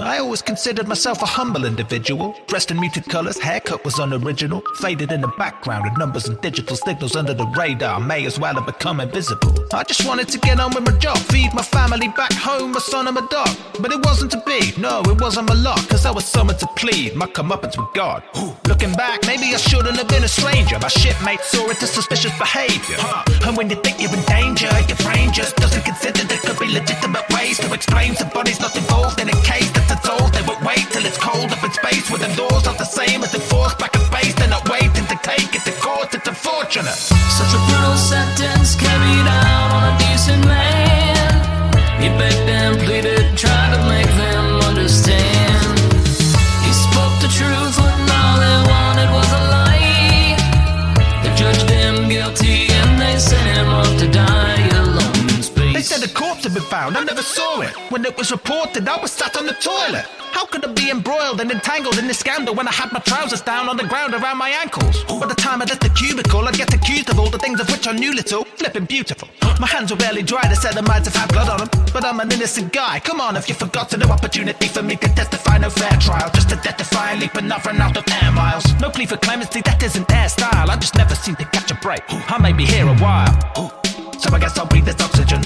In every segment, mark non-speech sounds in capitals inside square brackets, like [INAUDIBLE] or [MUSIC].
I always considered myself a humble individual. Dressed in muted colors, haircut was unoriginal. Faded in the background with numbers and digital signals under the radar. May as well have become invisible. I just wanted to get on with my job, feed my family back home, my son and my dog. But it wasn't to be, no, it wasn't my luck, cause I was summoned to plead my comeuppance with God. Looking back, maybe I shouldn't have been a stranger. My shipmates saw it as suspicious behavior. Huh. And when you think you're in danger, your brain just doesn't consider there could be legitimate ways to explain somebody's not involved in a case space where the laws are the same as enforced back in space. They're not waiting to take it to court, it's unfortunate. Such a brutal sentence carried out on a decent man. He begged and pleaded, tried to make them understand. He spoke the truth when all they wanted was a lie. They judged him guilty and they sent him off to die a corpse had been found, I never saw it. When it was reported, I was sat on the toilet. How could I be embroiled and entangled in this scandal when I had my trousers down on the ground around my ankles? By the time I left the cubicle, I'd get accused of all the things of which I knew little. Flipping beautiful. My hands were barely dry, they said I might have had blood on them. But I'm an innocent guy. Come on, if you forgot to no opportunity for me to testify, no fair trial. Just to deathify and leap enough run out of air miles. No plea for clemency, that isn't their style. I just never seem to catch a break. I may be here a while. So I guess I'll breathe this oxygen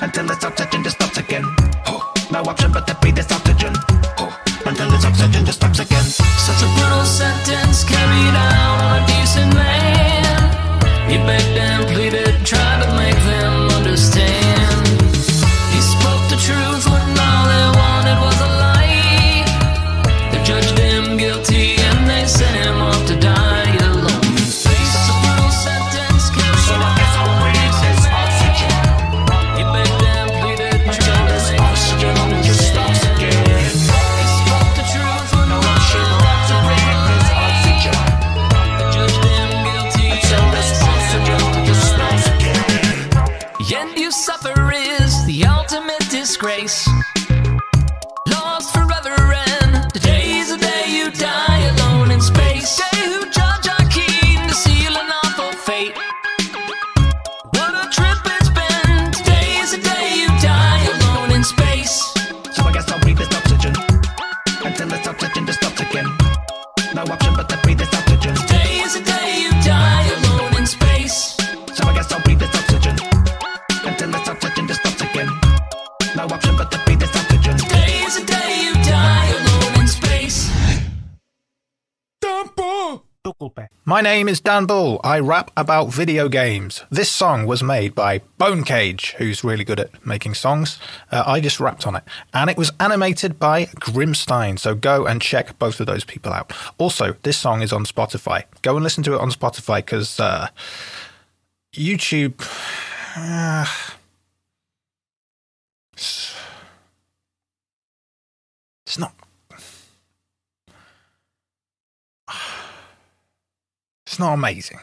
until this oxygen just stops again. No option but to breathe this oxygen until this oxygen just stops again. Such a brutal sentence carried out on a decent man. He begged and pleaded, tried to make them understand. He spoke the truth when all they wanted was a lie. They judged him guilty you suffer is the ultimate disgrace. My name is Dan Bull. I rap about video games. This song was made by Bone Cage, who's really good at making songs. Uh, I just rapped on it. And it was animated by Grimstein. So go and check both of those people out. Also, this song is on Spotify. Go and listen to it on Spotify because uh, YouTube. uh, [SIGHS] it's- it's not. It's not amazing.